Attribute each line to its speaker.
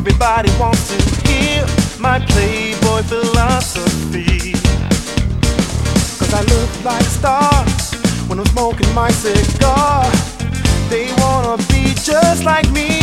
Speaker 1: Everybody wants to hear my playboy philosophy. Cause I look like a star when I'm smoking my cigar. They wanna be just like me.